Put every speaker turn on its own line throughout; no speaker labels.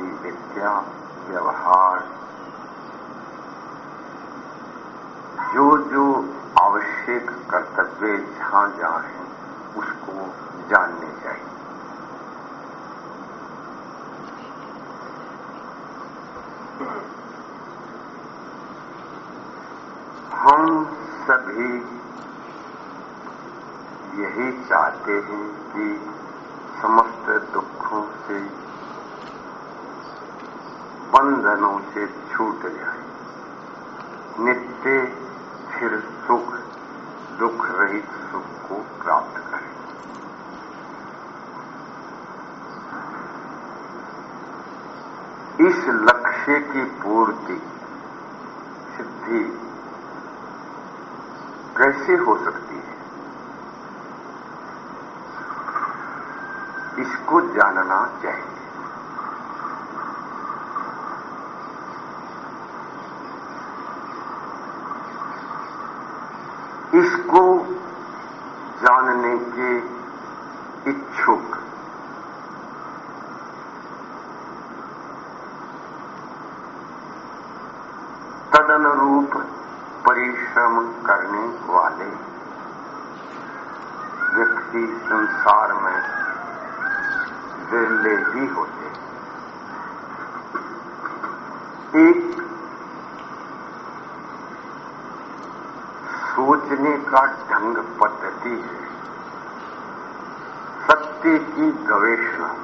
आदि विद्या व्यवहार। जो जो आवश्यक कर्तव्य जहाँ जहाँ है उसको जानने चाहिए हम सभी यही चाहते हैं कि समस्त दुखों से बंधनों से छूट जाए नित्य फिर सुख दुख रहित सुख को प्राप्त करें इस लक्ष्य की पूर्ति सिद्धि कैसे हो सकती है इसको जानना चाहिए। इसको जानने के इच्छुक तदनुरूप परिश्रम करने वाले व्यक्ति संसार ही होते। एक सोचने का ढंग पद्धति है। सत्य की गवेषणा।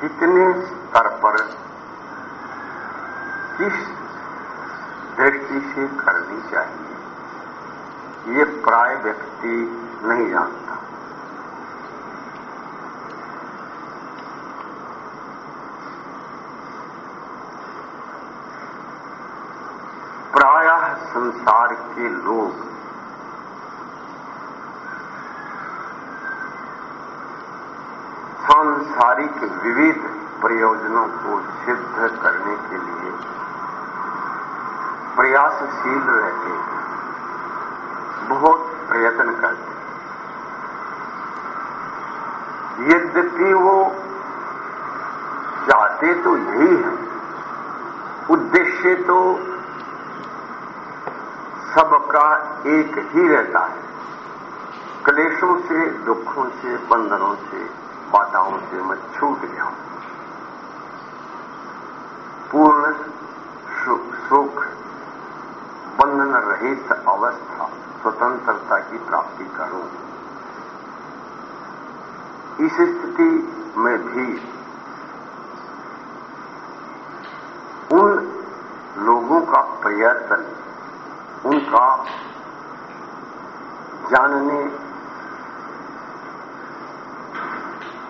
कितने स्तर पर किस दृष्टि से करनी चाहिए, ये प्राय व्यक्ति नहीं जानता प्रायः संसार के लोग। सांसारिक विविध प्रयोजनों को सिद्ध करने के लिए प्रयासशील रहते बहुत प्रयत्न करते यद्यपि वो चाहते तो यही है। उद्देश्य तो सबका एक ही रहता है। क्लेशों से, दुखों से, बंधनों से, बाधाओं से मैं छूट गया हूँ। पूर्ण सुख बंधन रहित अवस्था, स्वतंत्रता की प्राप्ति करूँ। इस स्थिति में भी उन लोगों का प्रयत्न, उनका जानने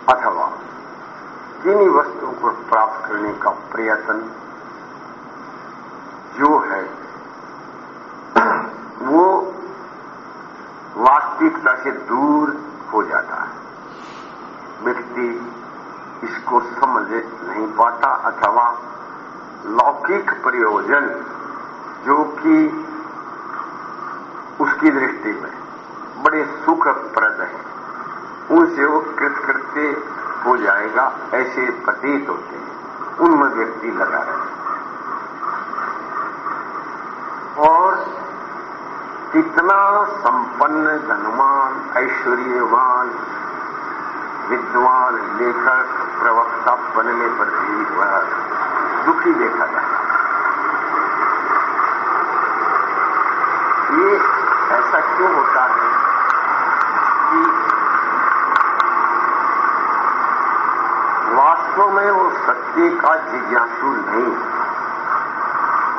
अथवा किन्हीं वस्तुओं को प्राप्त करने का प्रयत्न जो है, वो वास्तविकता से दूर हो जाता है। व्यक्ति इसको समझ नहीं पाता अथवा लौकिक प्रयोजन जो कि उसकी दृष्टि में बड़े सुखप्रद है। उनसे वो कृतकृत्य हो जाएगा, ऐसे प्रतीत होते हैं। उनमें व्यक्ति लगा रहे और कितना संपन्न, धनवान, ऐश्वर्यवान, विद्वान, लेखक, प्रवक्ता बनने पर भी वह दुखी देखा जाता ये ऐसा क्यों होता है कि वास्तव में वो सत्य का जिज्ञासु नहीं।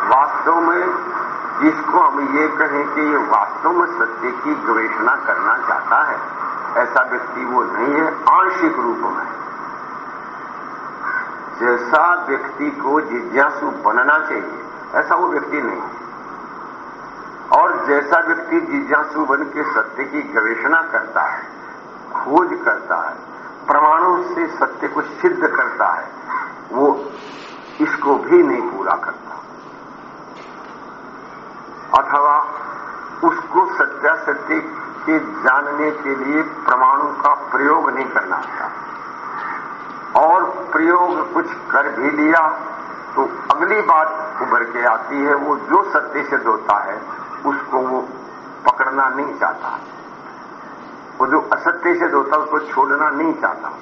वास्तव में जिसको हम ये कहें कि ये वास्तव में सत्य की गवेषणा करना चाहता है, ऐसा व्यक्ति वो नहीं है, आंशिक रूप में। जैसा व्यक्ति को जिज्ञासु बनना चाहिए, ऐसा वो व्यक्ति नहीं है। और जैसा व्यक्ति जिज्ञासु बन के सत्य की गवेषणा करता है, खोज करता है, प्रमाणों से सत्य को सिद्ध करता है वो इसको भी नहीं पूरा करता। अथवा उसको सत्या सत्य के जानने के लिए प्रमाणों का प्रयोग नहीं करना आता प्रयोग कुछ कर भी लिया तो अगली बात उभर के आती है, वो जो सत्य सिद्ध होता है, उसको वो पकड़ना नहीं चाहता। वो जो असत्य सिद्ध होता उसको छोड़ना नहीं चाहता।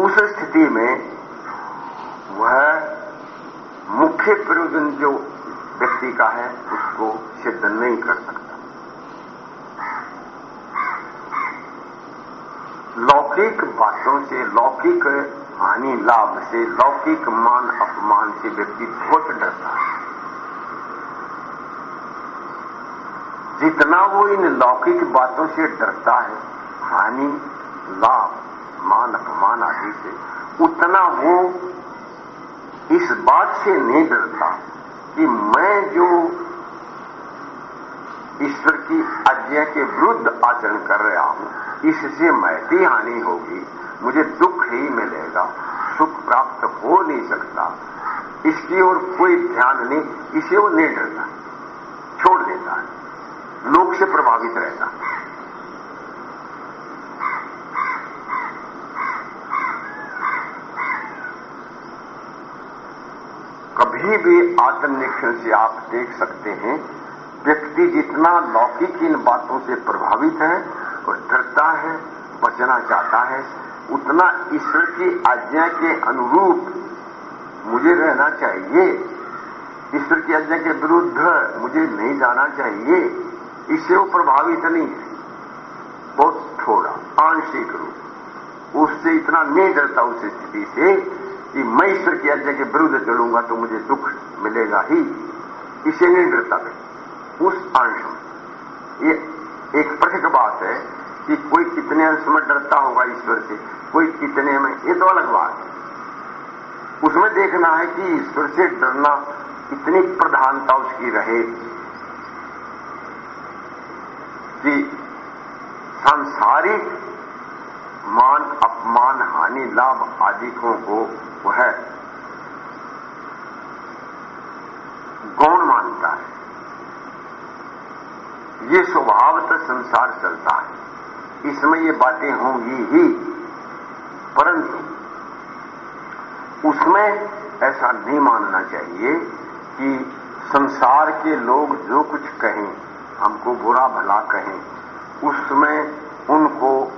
उस स्थिति में वह मुख्य प्रयोजन जो व्यक्ति का है, उसको सिद्ध नहीं कर सकता। लौकिक बातों से, लौकिक हानि, लाभ से, लौकिक मान, अपमान से व्यक्ति बहुत डरता है। जितना वो इन लौकिक बातों से डरता है, हानि, लाभ, मान अपमान आदि से उतना वो इस बात से नहीं डरता कि मैं जो ईश्वर की आज्ञा के विरुद्ध आचरण कर रहा हूँ, इससे महती हानि होगी, मुझे दुख ही मिलेगा, सुख प्राप्त हो नहीं सकता। इसकी ओर कोई ध्यान नहीं, इसे वो नहीं डरता, छोड़ देता है लोग से प्रभावित रहता कभी भी आत्मनिरीक्षण से आप देख सकते हैं, व्यक्ति जितना लौकिक इन बातों से प्रभावित है, और डरता है, बचना चाहता है, उतना ईश्वर की आज्ञा के अनुरूप मुझे रहना चाहिए। ईश्वर की आज्ञा के विरुद्ध मुझे नहीं जाना चाहिए। इससे वो प्रभावित नहीं है। बहुत थोड़ा, आंशिक रूप। उससे इतना नहीं डरता उस स्थिति से कि मैं ईश्वर की आज्ञा के विरुद्ध चलूँगा तो मुझे दुख मिलेगा ही। इसे नहीं डरता मैं। उस अंश में। ये एक पृथक बात है कि कोई कितने अंश में डरता होगा ईश्वर से, कोई कितने में, ये तो अलग बात है। उसमें देखना है कि ईश्वर से डरना इतनी प्रधानता उसकी रहे कि सांसारिक मान अपमान, हानि, लाभ आदिकों को वह गौण मानता है। ये स्वभावतः संसार चलता है। इसमें ये बातें होंगी ही, परंतु उसमें ऐसा नहीं मानना चाहिए कि संसार के लोग जो कुछ कहें, हमको बुरा भला कहें, उसमें उनको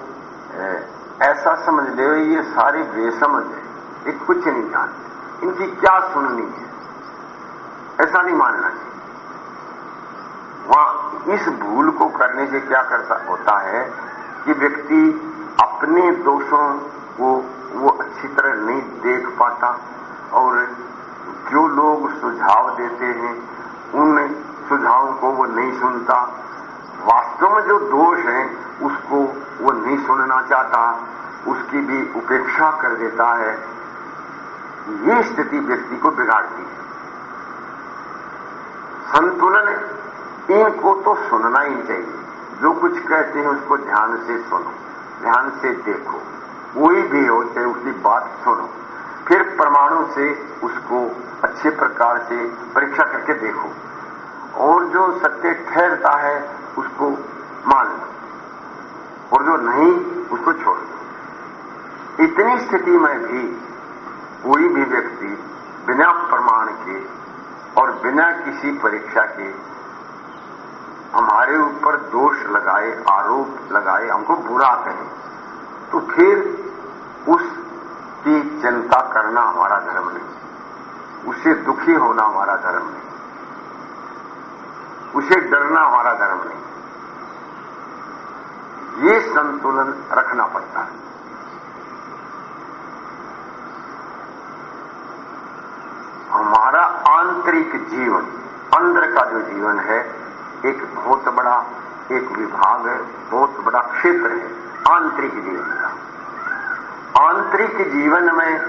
ऐसा समझ ले, ये सारे बेसमझ है। ये कुछ नहीं जानते। इनकी क्या सुननी है? ऐसा नहीं मानना चाहिए। वहाँ इस भूल को करने से क्या करता होता है कि व्यक्ति अपने दोषों को वो अच्छी तरह नहीं देख पाता और जो लोग सुझाव देते हैं, उन सुझावों को वो नहीं सुनता। वास्तव में जो दोष है, उसको वो नहीं सुनना चाहता, उसकी भी उपेक्षा कर देता है। ये स्थिति व्यक्ति को बिगाड़ती है। संतुलन इनको तो सुनना ही चाहिए। जो कुछ कहते हैं, उसको ध्यान से सुनो, ध्यान से देखो। कोई भी हो, चाहे उसकी बात सुनो, फिर परमाणु से उसको अच्छे प्रकार से परीक्षा करके देखो। और जो सत्य ठहरता है उसको मान लो और जो नहीं, उसको छोड़ दो इतनी स्थिति में भी कोई भी व्यक्ति बिना प्रमाण के और बिना किसी परीक्षा के हमारे ऊपर दोष लगाए, आरोप लगाए, हमको बुरा कहे तो फिर उसकी चिंता करना हमारा धर्म नहीं। उसे दुखी होना हमारा धर्म नहीं। उसे डरना हमारा धर्म नहीं। ये संतुलन रखना पड़ता है। हमारा आंतरिक जीवन, अंदर का जो जीवन है, एक बहुत बड़ा, एक विभाग है, बहुत बड़ा क्षेत्र है, आंतरिक जीवन का। आंतरिक जीवन में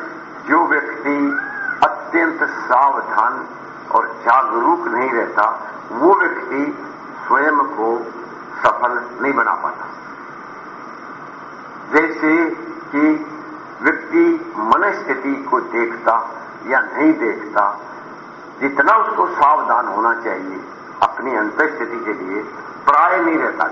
जो व्यक्ति अत्यंत सावधान और जागरूक नहीं रहता, वो व्यक्ति स्वयं को सफल नहीं बना पाता। जैसे कि व्यक्ति मनस्थिति को देखता या नहीं देखता, जितना उसको सावधान होना चाहिए अपनी अंतस्थिति के लिए, प्राय नहीं रहता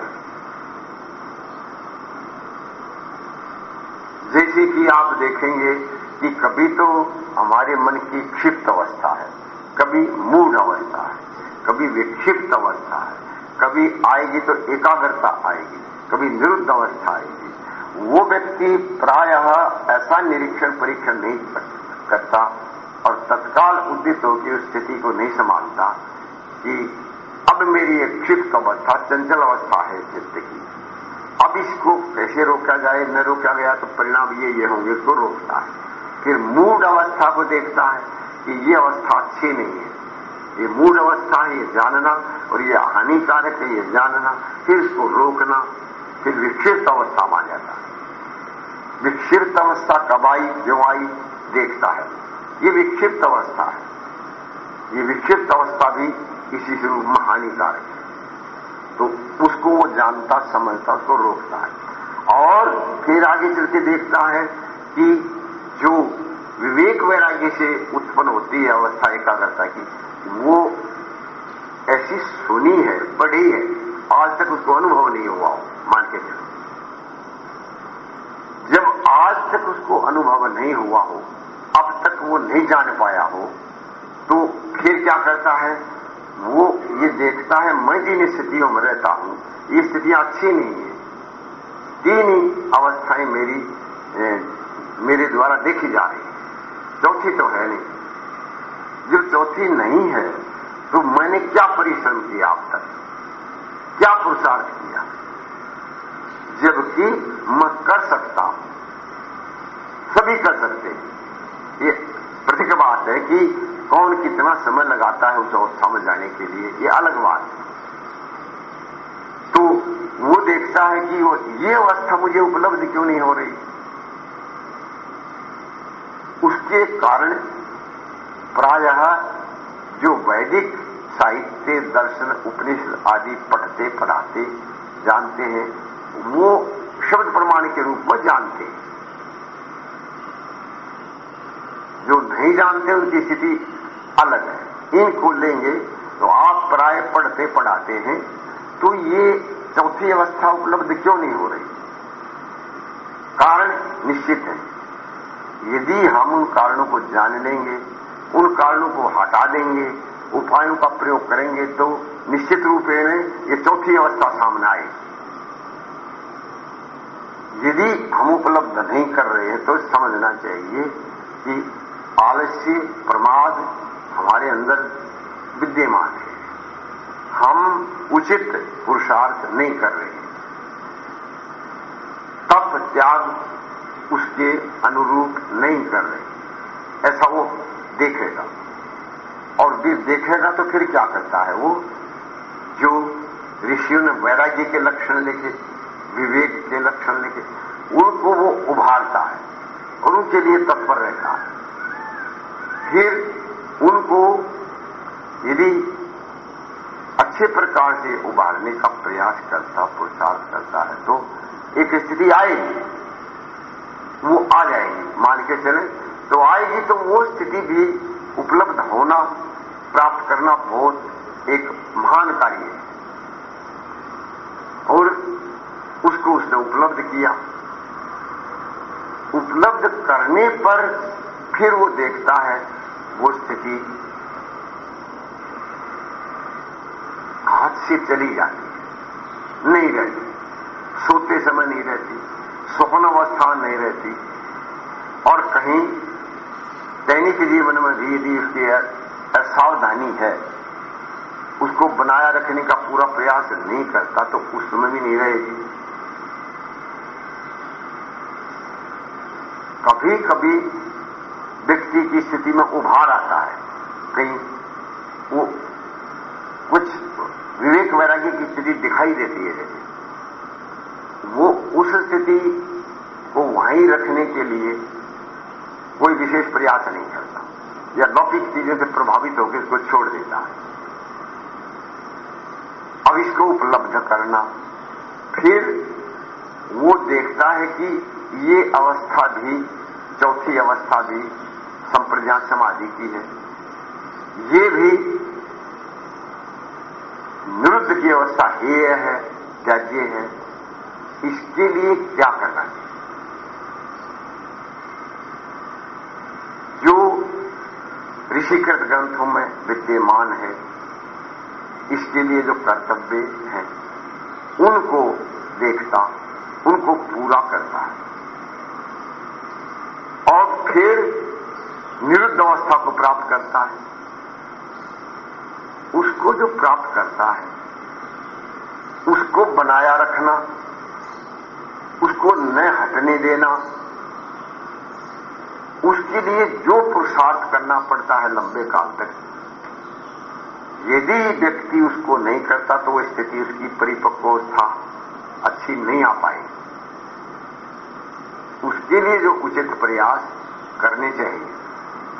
जैसे कि आप देखेंगे कि कभी तो हमारे मन की क्षिप्त अवस्था है। कभी मूढ़ अवस्था है, कभी विक्षिप्त अवस्था है, कभी आएगी तो एकाग्रता आएगी, कभी निरुद्ध अवस्था आएगी। वो व्यक्ति प्रायः ऐसा निरीक्षण परीक्षण नहीं करता और तत्काल उद्दित होकर उस स्थिति को नहीं संभालता कि अब मेरी एक क्षिप्त अवस्था, चंचल अवस्था है चित्त की। अब इसको कैसे रोका जाए, न रोका गया तो परिणाम ये ये होंगे इसको रोकता है। फिर मूड अवस्था को देखता है कि ये अवस्था अच्छी नहीं है। ये मूड अवस्था है, ये जानना, और ये हानिकारक है, ये जानना, फिर इसको रोकना, फिर विक्षिप्त अवस्था मान जाता है। विक्षिप्त अवस्था कब आई, जो आई, देखता है। ये विक्षिप्त अवस्था है। ये विक्षिप्त अवस्था भी किसी से रूप में हानिकारक है। तो उसको वो जानता, समझता, उसको रोकता है। और फिर आगे चल के देखता है कि जो विवेक वैराग्य से उत्पन्न होती है, अवस्था एकाग्रता की, वो ऐसी सुनी है बढ़ी है, आज तक उसको अनुभव नहीं हुआ मान के चलो। जब आज तक उसको अनुभव नहीं हुआ हो, अब तक वो नहीं जान पाया हो तो फिर क्या करता है? वो ये देखता है, मैं जिन स्थितियों में रहता हूँ, ये स्थितियाँ अच्छी नहीं है। तीन ही अवस्थाएँ मेरी मेरे द्वारा देखी जा रही है। चौथी तो है नहीं। जो चौथी नहीं है तो मैंने क्या परिश्रम किया अब तक? क्या पुरुषार्थ किया? जबकि मैं कर सकता हूँ। सभी कर सकते ये प्रतीक बात है कि कौन कितना समय लगाता है उस अवस्था में जाने के लिए, ये अलग बात है। तो वो देखता है कि वो ये अवस्था मुझे उपलब्ध क्यों नहीं हो रही उसके कारण प्रायः जो वैदिक साहित्य, दर्शन, उपनिषद आदि पढ़ते, पढ़ाते, जानते हैं, वो शब्द प्रमाण के रूप में जानते हैं। जो नहीं जानते, उनकी स्थिति अलग है। इनको लेंगे तो आप प्राय पढ़ते, पढ़ाते हैं तो ये चौथी अवस्था उपलब्ध क्यों नहीं हो रही? कारण निश्चित है। यदि हम उन कारणों को जान लेंगे, उन कारणों को हटा देंगे, उपायों का प्रयोग करेंगे तो निश्चित रूप में ये चौथी अवस्था सामने आएगी। यदि हम उपलब्ध नहीं कर रहे हैं तो समझना चाहिए कि आलस्य, प्रमाद हमारे अंदर विद्यमान है। हम उचित पुरुषार्थ नहीं कर रहे हैं। तप, त्याग उसके अनुरूप नहीं कर रहे। ऐसा वो देखेगा। और भी देखेगा तो फिर क्या करता है वो? जो ऋषियों ने वैराग्य के लक्षण लेके, विवेक के लक्षण लेके, उनको वो उभारता है और उनके लिए तत्पर रहता है। फिर उनको यदि अच्छे प्रकार से उभारने का प्रयास करता पुरुषार्थ करता है तो एक स्थिति आएगी। वो आ जाएगी। मान के चले तो आएगी तो वो स्थिति भी उपलब्ध होना, प्राप्त करना बहुत एक महान कार्य है। और उसको उसने उपलब्ध किया। उपलब्ध करने पर फिर वो देखता है, वो स्थिति हाथ से चली जाती है। नहीं रहती। सोते समय नहीं रहती। स्वप्न अवस्था नहीं रहती। और कहीं दैनिक जीवन में भी यदि उसकी असावधानी है, उसको बनाया रखने का पूरा प्रयास नहीं करता तो उस समय भी नहीं रहेगी। कभी कभी व्यक्ति की स्थिति में उभार आता है, कहीं वो कुछ विवेक वैराग्य की स्थिति दिखाई देती है। उस स्थिति को वहीं रखने के लिए कोई विशेष प्रयास नहीं करता। या लौकिक चीज़ों से प्रभावित होकर इसको छोड़ देता है। अब इसको उपलब्ध करना, फिर वो देखता है कि ये अवस्था भी, चौथी अवस्था भी संप्रज्ञा समाधि की है। ये भी निरुद्ध की अवस्था हेय है, त्याज्य है। इसके लिए क्या करना चाहिए? जो ऋषिकृत ग्रंथों में विद्यमान है, इसके लिए जो कर्तव्य हैं, उनको देखता, उनको पूरा करता है। और फिर निरुद्ध अवस्था को प्राप्त करता है। उसको जो प्राप्त करता है, उसको बनाया रखना उसको न हटने देना। उसके लिए जो पुरुषार्थ करना पड़ता है लंबे काल तक, यदि व्यक्ति उसको नहीं करता तो वह स्थिति उसकी परिपक्वस्था अच्छी नहीं आ पाएगी। उसके लिए जो उचित प्रयास करने चाहिए,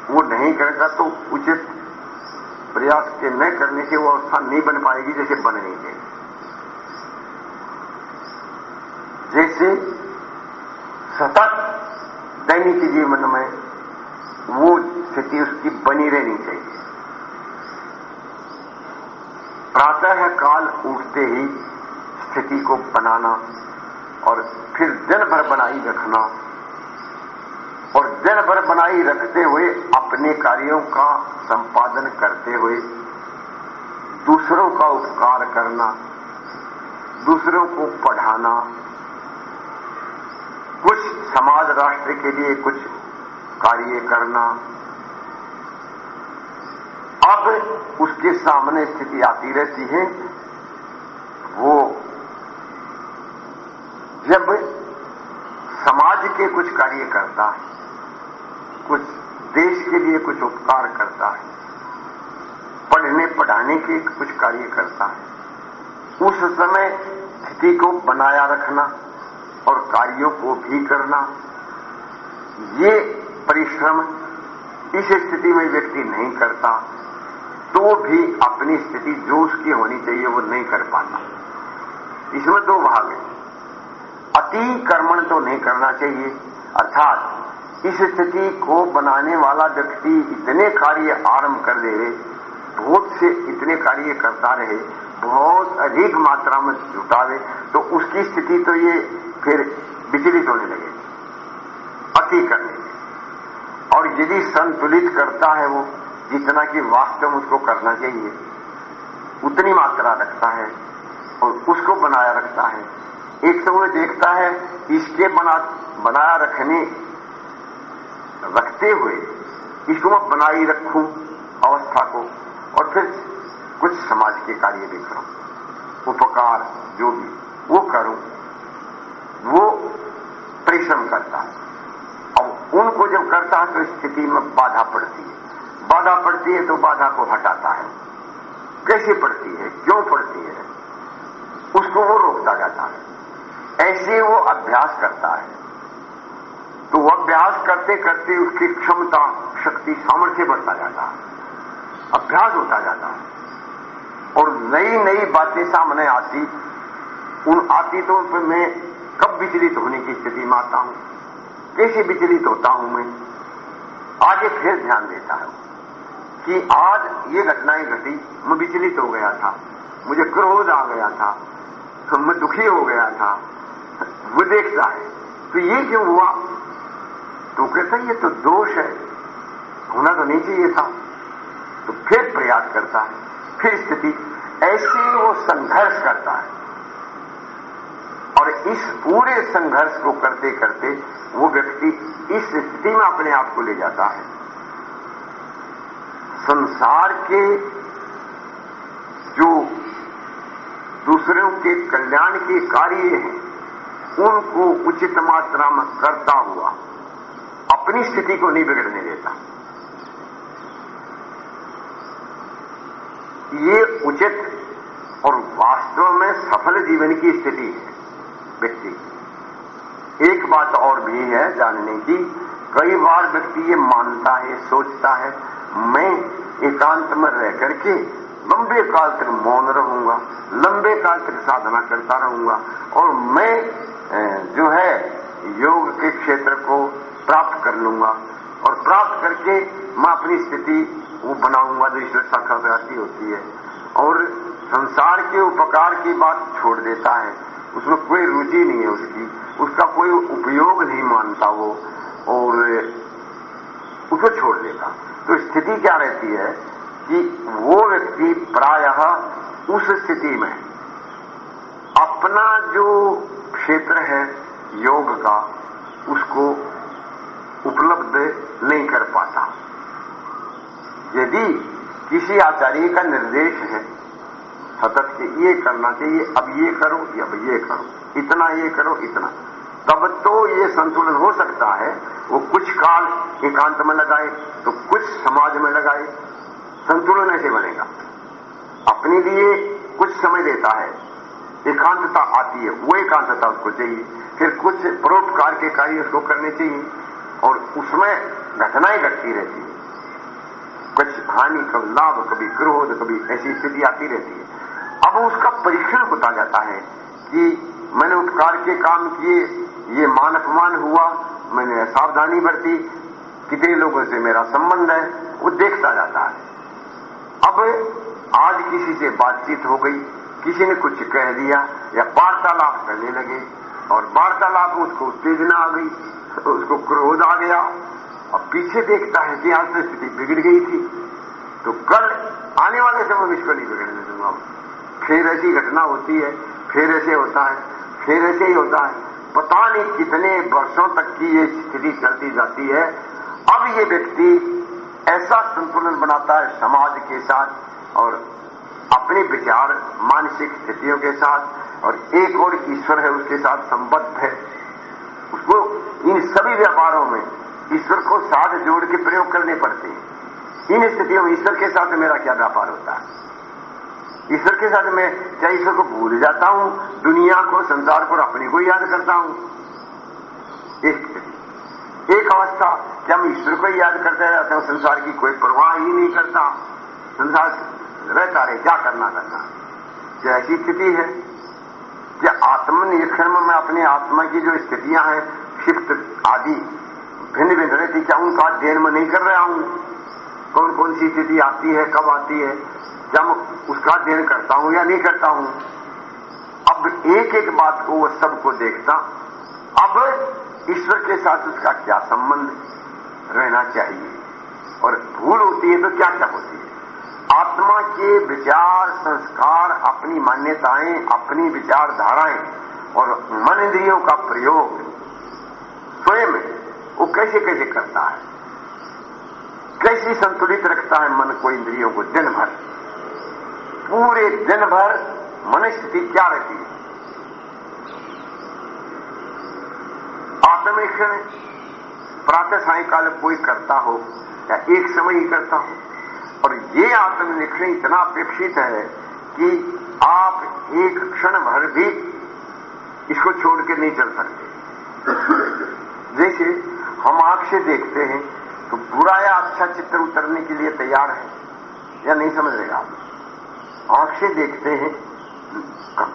वो नहीं करेगा तो उचित प्रयास के न करने से वो अवस्था नहीं बन पाएगी जैसे बननी चाहिए जैसे सतत दैनिक जीवन में वो स्थिति उसकी बनी रहनी चाहिए। प्रातः काल उठते ही स्थिति को बनाना और फिर दिन भर बनाई रखना और दिन भर बनाई रखते हुए अपने कार्यों का संपादन करते हुए दूसरों का उपकार करना, दूसरों को पढ़ाना कुछ समाज राष्ट्र के लिए कुछ कार्य करना। अब उसके सामने स्थिति आती रहती है। वो जब समाज के कुछ कार्य करता है, कुछ देश के लिए कुछ उपकार करता है, पढ़ने पढ़ाने के कुछ कार्य करता है, उस समय स्थिति को बनाया रखना। और कार्यों को भी करना। ये परिश्रम इस स्थिति में व्यक्ति नहीं करता तो भी अपनी स्थिति जो उसकी होनी चाहिए वो नहीं कर पाता। इसमें दो भाग है। अति कर्मण तो नहीं करना चाहिए, अर्थात इस स्थिति को बनाने वाला व्यक्ति इतने कार्य आरंभ कर दे, बहुत से इतने कार्य करता रहे बहुत अधिक मात्रा में जुटावे तो उसकी स्थिति तो ये फिर विचलित होने लगेगी अति करने में और यदि संतुलित करता है वो, जितना कि वास्तव उसको करना चाहिए, उतनी मात्रा रखता है और उसको बनाया रखता है। एक तो वो देखता है इसके बना, बनाया रखने, रखते हुए, इसको मैं बनाई रखूँ अवस्था को, और फिर कुछ समाज के कार्य भी करूँ, उपकार जो भी, वो करूँ, वो परिश्रम करता है। अब उनको जब करता है तो स्थिति में बाधा पड़ती है। बाधा पड़ती है तो बाधा को हटाता है। कैसे पड़ती है? क्यों पड़ती है? उसको वो रोकता जाता है। ऐसे वो अभ्यास करता है। तो वो अभ्यास करते करते उसकी क्षमता, शक्ति, सामर्थ्य बढ़ता जाता है। अभ्यास होता जाता है। और नई नई बातें सामने आती, उन आती तो मैं कब विचलित होने की स्थिति में आता हूँ? कैसे विचलित होता हूँ मैं? आगे फिर ध्यान देता हूँ कि आज ये घटनाएँ घटी, मैं विचलित हो गया था, मुझे क्रोध आ गया था तो मैं दुखी हो गया था। वो देखता है। तो ये क्यों हुआ? तो कहता ये तो दोष है। होना तो नहीं चाहिए था। तो फिर प्रयास करता है। फिर स्थिति ऐसे वो संघर्ष करता है। और इस पूरे संघर्ष को करते करते वो व्यक्ति इस स्थिति में अपने आप को ले जाता है। संसार के जो दूसरों के कल्याण के कार्य हैं, उनको उचित मात्रा में करता हुआ अपनी स्थिति को नहीं बिगड़ने देता। ये उचित और वास्तव में सफल जीवन की स्थिति है। व्यक्ति, एक बात और भी है जानने की। कई बार व्यक्ति ये मानता है, सोचता है, मैं एकांत में रह करके लंबे काल तक मौन रहूँगा, लंबे काल तक साधना करता रहूँगा और मैं जो है, योग के क्षेत्र को प्राप्त कर लूँगा और प्राप्त करके मैं अपनी स्थिति वो बनाऊँगा जो ईश्वर साक्षात्कार होती है। और संसार के उपकार की बात छोड़ देता है। उसमें कोई रुचि नहीं है उसकी। उसका कोई उपयोग नहीं मानता वो। और उसको छोड़ देता। तो स्थिति क्या रहती है कि वो व्यक्ति प्रायः उस स्थिति में अपना जो क्षेत्र है योग का, उसको उपलब्ध नहीं कर पाता। यदि किसी आचार्य का निर्देश है सतत के ये करना चाहिए, अब ये करो या अब ये करो, इतना ये करो, इतना। तब तो ये संतुलन हो सकता है, वो कुछ काल एकांत में लगाए तो कुछ समाज में लगाए, संतुलन ऐसे बनेगा। अपने लिए कुछ समय देता है, एकांतता आती है, वो एकांतता उसको चाहिए, फिर कुछ परोपकार के कार्य उसको करने चाहिए, और उसमें घटनाएँ घटती रहती है। कुछ हानि कभी लाभ, कभी क्रोध कभी ऐसी स्थिति आती रहती है। अब उसका परीक्षण होता जाता है कि मैंने उपकार के काम किए, ये मान अपमान हुआ, मैंने सावधानी बरती, कितने लोगों से मेरा संबंध है, वो देखता जाता है। अब आज किसी से बातचीत हो गई, किसी ने कुछ कह दिया, या वार्तालाप करने लगे, और वार्तालाप उसको उत्तेजना आ गई, उसको क्रोध आ गया और पीछे देखता है कि आज तो स्थिति बिगड़ गई थी। तो कल आने वाले समय में इसको नहीं बिगड़ने दूँगा। फिर ऐसी घटना होती है, फिर ऐसे होता है, फिर ऐसे ही होता है। पता नहीं कितने वर्षों तक की ये स्थिति चलती जाती है। अब ये व्यक्ति ऐसा संतुलन बनाता है समाज के साथ और अपने विचार, मानसिक स्थितियों के साथ और एक और ईश्वर है उसके साथ संबद्ध है। उसको इन सभी व्यापारों में ईश्वर को साथ जोड़ के प्रयोग करने पड़ते हैं। इन स्थितियों में ईश्वर के साथ मेरा क्या व्यापार होता है? ईश्वर के साथ मैं क्या ईश्वर को भूल जाता हूँ? दुनिया को, संसार को अपने को याद करता हूँ? एक एक अवस्था, क्या मैं ईश्वर को याद करते रहता हूँ संसार की कोई परवाह ही नहीं करता। संसार रहता रहे, क्या करना करना? क्या ऐसी स्थिति है? क्या आत्मनिरीक्षण में मैं अपनी आत्मा की जो स्थितियाँ हैं शिफ्ट आदि भिन्न भिन्न रहती, क्या उनका अध्ययन में नहीं कर रहा हूँ। कौन कौन सी स्थिति आती है, कब आती है? क्या मैं उसका अध्ययन करता हूँ या नहीं करता हूँ? अब एक एक बात को वह सबको देखता, अब ईश्वर के साथ उसका क्या संबंध रहना चाहिए? और भूल होती है तो क्या क्या होती है? आत्मा के विचार, संस्कार, अपनी मान्यताएँ, अपनी विचारधाराएँ और मन इंद्रियों का प्रयोग स्वयं वो कैसे कैसे करता है? कैसी संतुलित रखता है मन को इंद्रियों को? दिन भर पूरे दिन भर मन स्थिति क्या रहती है? आत्मेक्षण प्रातः सायकाल कोई करता हो या एक समय ही करता हो, और ये आत्मनिरीक्षण इतना अपेक्षित है कि आप एक क्षण भर भी इसको छोड़ के नहीं चल सकते। जैसे हम आँख से देखते हैं तो बुरा या अच्छा चित्र उतरने के लिए तैयार है, या नहीं समझ रहे आप? आँख से देखते हैं,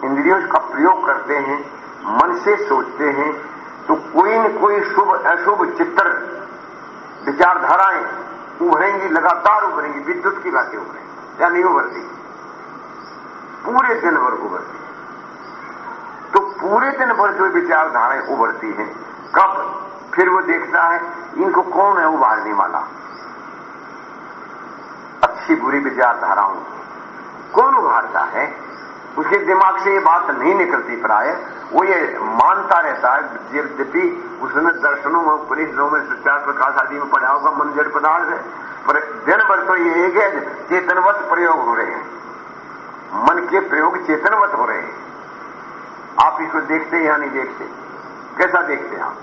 इंद्रियों का प्रयोग करते हैं, मन से सोचते हैं तो कोई न कोई शुभ, अशुभ चित्र, विचारधाराएँ उभरेंगी, लगातार उभरेंगी, विद्युत की बातें उभरेंगी, या नहीं उभरती? पूरे दिन भर उभरती तो पूरे दिन भर जो विचारधाराएँ उभरती हैं, कब? फिर वो देखता है, इनको कौन है उभारने वाला? अच्छी बुरी विचारधाराओं कौन उभारता है? उसके दिमाग से ये बात नहीं निकलती प्राय। वो ये मानता रहता है, यद्यपि उसने दर्शनों में, उपनिषदों में सत्याग प्रकाश आदि में पढ़ा होगा मन जड़ पदार्थ है। पर दिन भर तो ये एक है, चेतनवत प्रयोग हो रहे हैं। मन के प्रयोग चेतनवत हो रहे हैं। आप इसको देखते या नहीं देखते? कैसा देखते हैं आप?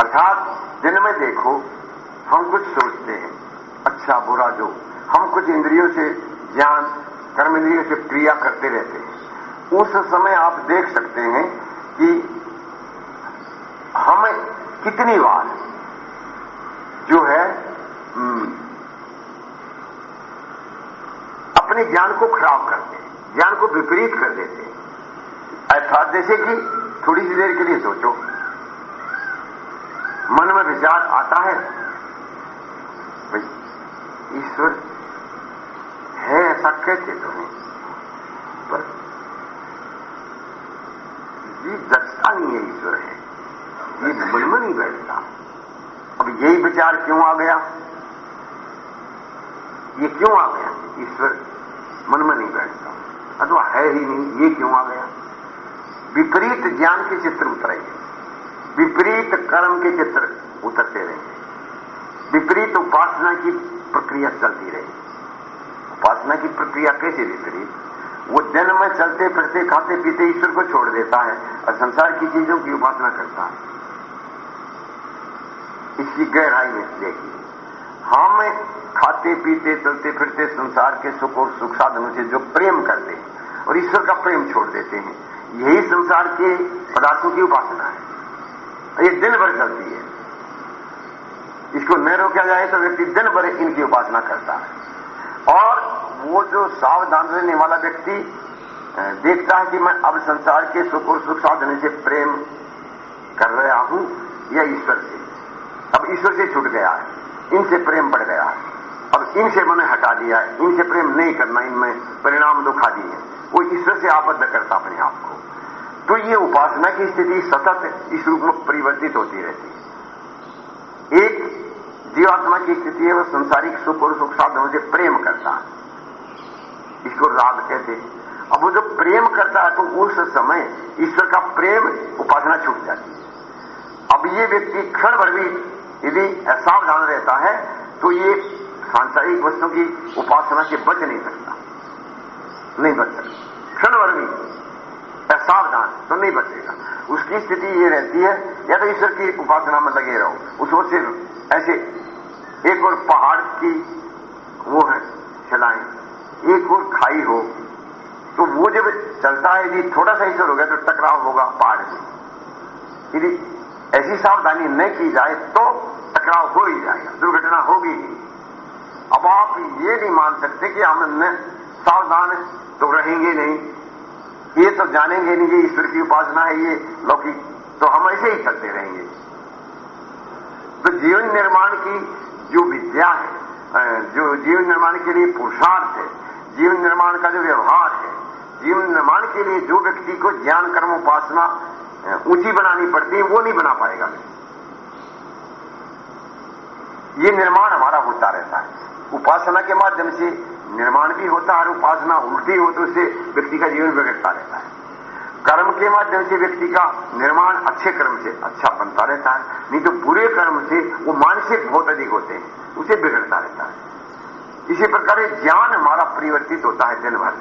अर्थात, दिन में देखो, हम कुछ सोचते हैं। अच्छा बुरा जो। हम कुछ इंद्रियों से ज्ञान, कर्म इंद्रियों से क्रिया करते रहते हैं। उस समय आप देख सकते हैं कि हमें कितनी बार जो है अपने ज्ञान को खराब करते हैं। ज्ञान को विपरीत कर देते हैं। अर्थात जैसे कि थोड़ी सी देर के लिए सोचो मन में विचार आता है। ईश्वर है ऐसा कहते तुम्हें पर ये जचता नहीं है ईश्वर है। ये मन में नहीं बैठता। अब यही विचार क्यों आ गया? ये क्यों आ गया? ईश्वर मन में नहीं बैठता। अथवा है ही नहीं, ये क्यों आ गया? विपरीत ज्ञान के चित्र उतरेंगे विपरीत कर्म के चित्र उतरते रहेंगे विपरीत उपासना की प्रक्रिया चलती रहेगी उपासना की प्रक्रिया कैसे विपरीत? वो जन्म में चलते फिरते खाते पीते ईश्वर को छोड़ देता है और संसार की चीज़ों की उपासना करता है। इसकी गहराई में देखिए। हम खाते पीते चलते फिरते संसार के सुख और सुख साधनों से जो प्रेम करते हैं और ईश्वर का प्रेम छोड़ देते हैं, यही संसार के पदार्थों की उपासना है। ये दिन भर चलती है। इसको न रोका जाए तो व्यक्ति दिन भर इनकी उपासना करता है। और वो जो सावधान रहने वाला व्यक्ति देखता है कि मैं अब संसार के सुख और सुख साधने से प्रेम कर रहा हूँ या ईश्वर से। अब ईश्वर से छूट गया है। इनसे प्रेम बढ़ गया है। अब इनसे मैंने हटा दिया है। इनसे प्रेम नहीं करना, इनमें परिणाम दुखा दिए वो ईश्वर से आबद्ध करता अपने आप को। तो ये उपासना की स्थिति सतत इस रूप में परिवर्तित होती रहती है। एक जीवात्मा की स्थिति है वह संसारिक सुख और सुख साधनों से प्रेम करता है। इसको राग कहते हैं। अब वो जो प्रेम करता है तो उस समय ईश्वर का प्रेम उपासना छूट जाती है। अब ये व्यक्ति क्षण भर भी यदि असावधान रहता है तो ये सांसारिक वस्तु की उपासना से बच नहीं सकता। नहीं बच सकता। क्षण भर भी असावधान तो नहीं बचेगा। उसकी स्थिति ये रहती है या तो ईश्वर की उपासना में लगे रहो उसको सिर्फ़ ऐसे एक और पहाड़ की वो है चलाएँ एक और खाई हो तो वो जब चलता है, यदि थोड़ा सा ईश्वर हो गया तो टकराव होगा पहाड़ में। यदि ऐसी सावधानी न की जाए तो टकराव हो ही जाएगा, दुर्घटना होगी ही। अब आप ये नहीं मान सकते कि हम न सावधान तो रहेंगे नहीं। ये तो जानेंगे नहीं ये ईश्वर की उपासना है ये लौकिक तो हम ऐसे ही चलते रहेंगे। तो जीवन निर्माण की जो विद्या है जो जीवन निर्माण के लिए पुरुषार्थ है, जीवन निर्माण का जो व्यवहार है, जीवन निर्माण के लिए जो व्यक्ति को ज्ञान, कर्म, उपासना ऊँची बनानी पड़ती है, वो नहीं बना पाएगा। ये निर्माण हमारा होता रहता है। उपासना के माध्यम से निर्माण भी होता है और उपासना उल्टी हो तो उससे व्यक्ति का जीवन बिगड़ता रहता है। कर्म के माध्यम से व्यक्ति का निर्माण अच्छे कर्म से अच्छा बनता रहता है, नहीं तो बुरे कर्म से वो मानसिक बहुत अधिक होते हैं, उसे बिगड़ता रहता है। इसी प्रकार ज्ञान हमारा परिवर्तित होता है दिन भर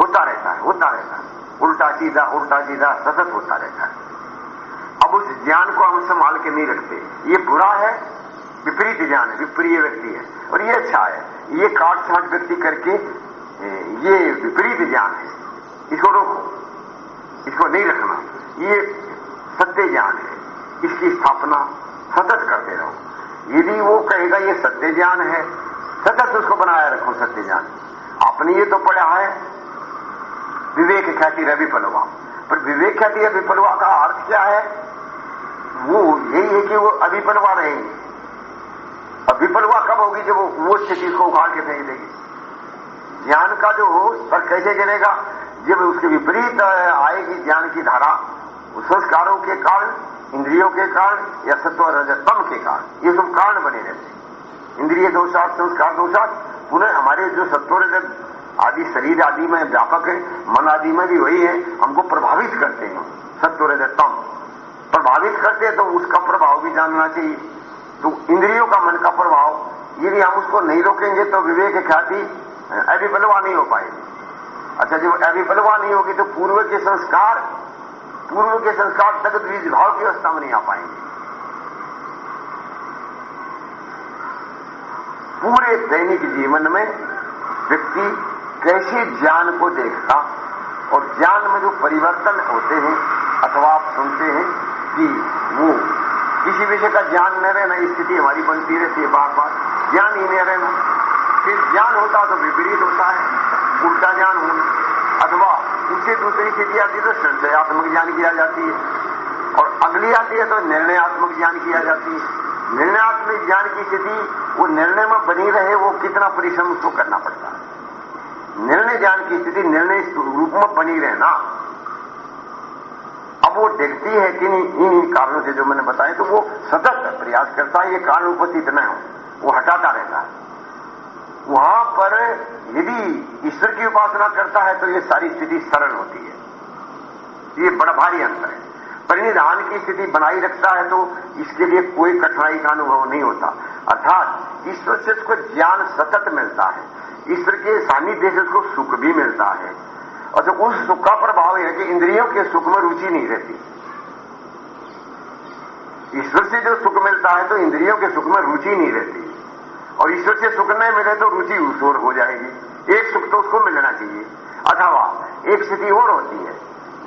होता रहता है, होता रहता है। उल्टा सीधा उल्टा सीधा, सतत होता रहता है। अब उस ज्ञान को हम संभाल के नहीं रखते। ये बुरा है विपरीत ज्ञान है, विप्रिय व्यक्ति है। और ये अच्छा है, ये काट छाट व्यक्ति करके ये विपरीत ज्ञान है। इसको रोको, इसको नहीं रखना। ये सत्य ज्ञान है, इसकी स्थापना सतत करते रहो। यदि वो कहेगा ये सत्य ज्ञान है, सतत उसको बनाया रखो सत्य ज्ञान। आपने ये तो पढ़ा है, विवेक ख्याति रवि पलवा। पर विवेक ख्याति रवि पलवा का अर्थ क्या है? वो यही है कि वो अभिपलवा रहेंगे अभिपलवा कब होगी जब वो वो स्थिति को उखाड़ के फेंक देगी? ज्ञान का जो पर कैसे गिरेगा? जब उसके विपरीत आएगी ज्ञान की धारा संस्कारों के कारण, इंद्रियों के कारण, या सत्व रजतम के कारण, ये सब कारण बने रहते इंद्रिय दोषात, संस्कार दोषात, पुनः हमारे जो सत्व, रजत आदि, शरीर आदि में व्यापक है, मन आदि में भी वही है, हमको प्रभावित करते हैं। सत्व, रजतम प्रभावित करते हैं तो उसका प्रभाव भी जानना चाहिए। तो इंद्रियों का मन का प्रभाव। यदि हम उसको नहीं रोकेंगे तो विवेक ख्याति अभिबलवा नहीं हो पाएगी। अच्छा जब अभिबलवा नहीं होगी तो पूर्व के संस्कार, पूर्व के संस्कार तक बीज भाव की अवस्था में नहीं आ पाएँगे। पूरे दैनिक जीवन में व्यक्ति कैसे ज्ञान को देखता और ज्ञान में जो परिवर्तन होते हैं, अथवा आप सुनते हैं कि वो किसी विषय का ज्ञान न रहना स्थिति हमारी बनती रहती है बार बार ज्ञान ही नहीं रहना। फिर ज्ञान होता तो विपरीत होता है। उल्टा ज्ञान होना अथवा उससे दूसरी स्थिति आती है तो संशयात्मक ज्ञान किया जाती है। और अगली आती है तो निर्णयात्मक ज्ञान किया जाती है। निर्णयात्मक ज्ञान की स्थिति, वो निर्णय में बनी रहे, वो कितना परिश्रम उसको करना पड़ता है। निर्णय ज्ञान की स्थिति निर्णय रूप में बनी रहना। अब वो देखती है कि नहीं इन कारणों से जो मैंने बताया तो वो सतत प्रयास करता है, ये कारण उपस्थित न हो, वो हटाता रहता है। वहाँ पर यदि ईश्वर की उपासना करता है तो ये सारी स्थिति सरल होती है। ये बड़ा भारी अंतर है। परिनिधान की स्थिति बनाई रखता है तो इसके लिए कोई कठिनाई का अनुभव नहीं होता। अर्थात, ईश्वर से उसको ज्ञान सतत मिलता है। ईश्वर के सानिध्य से उसको सुख भी मिलता है। जो उस सुख का प्रभाव यह है कि इंद्रियों के सुख में रुचि नहीं रहती। ईश्वर से जो सुख मिलता है तो इंद्रियों के सुख में रुचि नहीं रहती। और ईश्वर से सुख नहीं मिले तो रुचि उसोर हो जाएगी। एक सुख तो उसको मिलना चाहिए। अथवा एक स्थिति और होती है।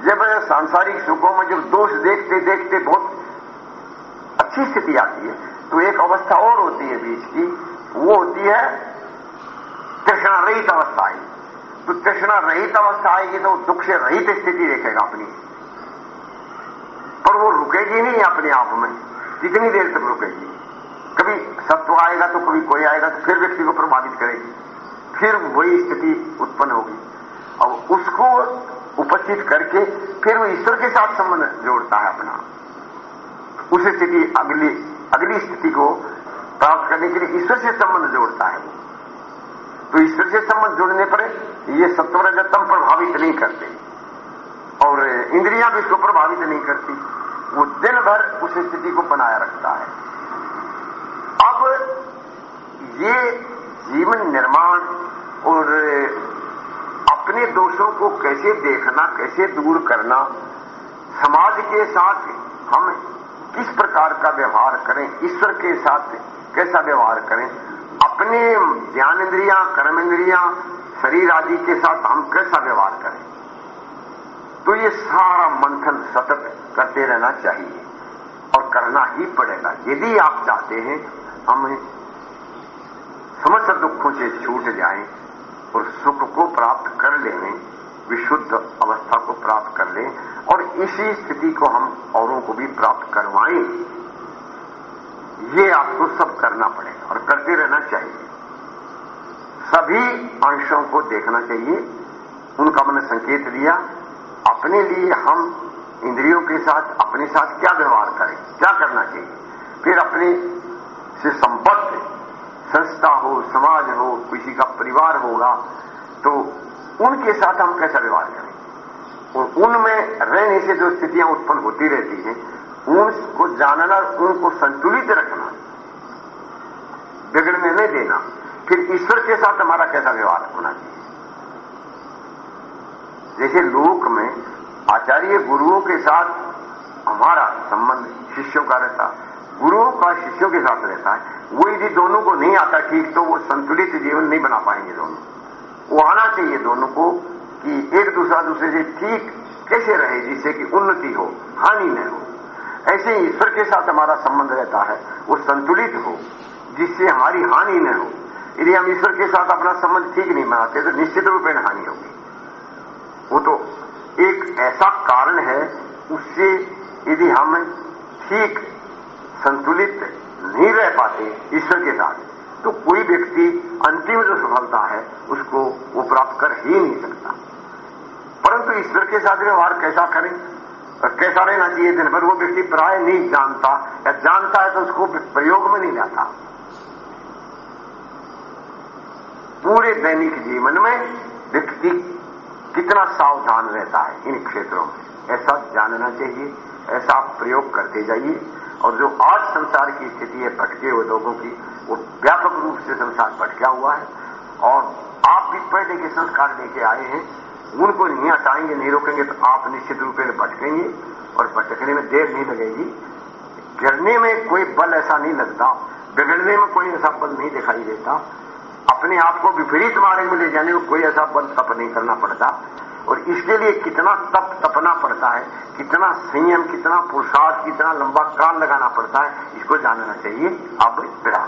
जब सांसारिक सुखों में जब दोष देखते देखते बहुत अच्छी स्थिति आती है तो एक अवस्था और होती है बीच की। वो होती है तृष्णा रहित अवस्था आई तो तृष्णा रहित अवस्था आएगी तो दुख से रहित स्थिति देखेगा अपनी। पर वो रुकेगी नहीं अपने आप में। कितनी देर तक रुकेगी। कभी सत्व आएगा तो कभी कोई आएगा तो फिर व्यक्ति को प्रभावित करेगी। फिर वही स्थिति उत्पन्न होगी। और उसको उपस्थित करके फिर वो ईश्वर के साथ संबंध जोड़ता है अपना। उस स्थिति अगली अगली स्थिति को प्राप्त करने के लिए ईश्वर से संबंध जोड़ता है। तो ईश्वर से संबंध जुड़ने पर ये सत्वरजतम प्रभावित नहीं करते। और इंद्रियाँ भी इसको प्रभावित नहीं करती। वो दिन भर उस स्थिति को बनाए रखता है। अब ये जीवन निर्माण और अपने दोषों को कैसे देखना, कैसे दूर करना, समाज के साथ हम किस प्रकार का व्यवहार करें, ईश्वर के साथ कैसा व्यवहार करें अपने ज्ञान इंद्रिया कर्म इंद्रिया शरीर आदि के साथ हम कैसा व्यवहार करें? तो ये सारा मंथन सतत करते रहना चाहिए और करना ही पड़ेगा। यदि आप चाहते हैं, हम समस्त दुखों से छूट जाएँ और सुख को प्राप्त कर लें, विशुद्ध अवस्था को प्राप्त कर लें और इसी स्थिति को हम औरों को भी प्राप्त करवाएँ, ये आपको सब करना पड़ेगा। और करते रहना चाहिए। सभी अंशों को देखना चाहिए। उनका मैंने संकेत दिया। अपने लिए हम इंद्रियों के साथ, अपने साथ क्या व्यवहार करें, क्या करना चाहिए? फिर अपने से संबद्ध संस्था हो, समाज हो, किसी का परिवार होगा तो उनके साथ हम कैसा व्यवहार करें? और उनमें रहने से जो स्थितियाँ उत्पन्न होती रहती हैं, उनको जानना, उनको संतुलित रखना देना फिर ईश्वर के साथ हमारा कैसा व्यवहार होना चाहिए? जैसे लोक में आचार्य गुरुओं के साथ हमारा संबंध शिष्यों का रहता, गुरुओं का शिष्यों के साथ रहता है। वो यदि दोनों को नहीं आता ठीक तो वो संतुलित जीवन नहीं बना पाएँगे दोनों। वो आना चाहिए दोनों को कि एक दूसरा दूसरे से ठीक कैसे रहे, जिससे कि उन्नति हो, हानि न हो। ऐसे ईश्वर के साथ हमारा संबंध रहता है, वो संतुलित हो। जिससे हमारी हानि न हो। यदि हम ईश्वर के साथ अपना संबंध ठीक नहीं बनाते तो निश्चित रूप में हानि होगी। वो तो एक ऐसा कारण है, उससे यदि हम ठीक संतुलित नहीं रह पाते ईश्वर के साथ तो कोई व्यक्ति अंतिम जो सफलता है, उसको वो प्राप्त कर ही नहीं सकता। परंतु ईश्वर के साथ व्यवहार कैसा करें? कैसा रहना चाहिए दिन भर? वो व्यक्ति प्राय नहीं जानता, या जानता है तो उसको प्रयोग में नहीं जाता पूरे दैनिक जीवन में व्यक्ति कितना सावधान रहता है इन क्षेत्रों में। ऐसा जानना चाहिए, ऐसा प्रयोग करते जाइए। और जो आज संसार की स्थिति है, भटके हुए लोगों की, वो व्यापक रूप से संसार भटका हुआ है। और आप भी पहले के संस्कार लेके आए हैं, उनको नहीं हटाएँगे, नहीं रोकेंगे तो आप निश्चित रूप से भटकेंगे और भटकने में देर नहीं लगेगी। गिरने में कोई बल ऐसा नहीं लगता, बिगड़ने में कोई ऐसा बल नहीं दिखाई देता। अपने आप को विपरीत मार्ग में ले जाने को कोई ऐसा बल तप नहीं करना पड़ता। और इसके लिए कितना तप तपना पड़ता है, कितना संयम, कितना पुरुषार्थ, कितना लंबा काल लगाना पड़ता है, इसको जानना चाहिए। अब विराम।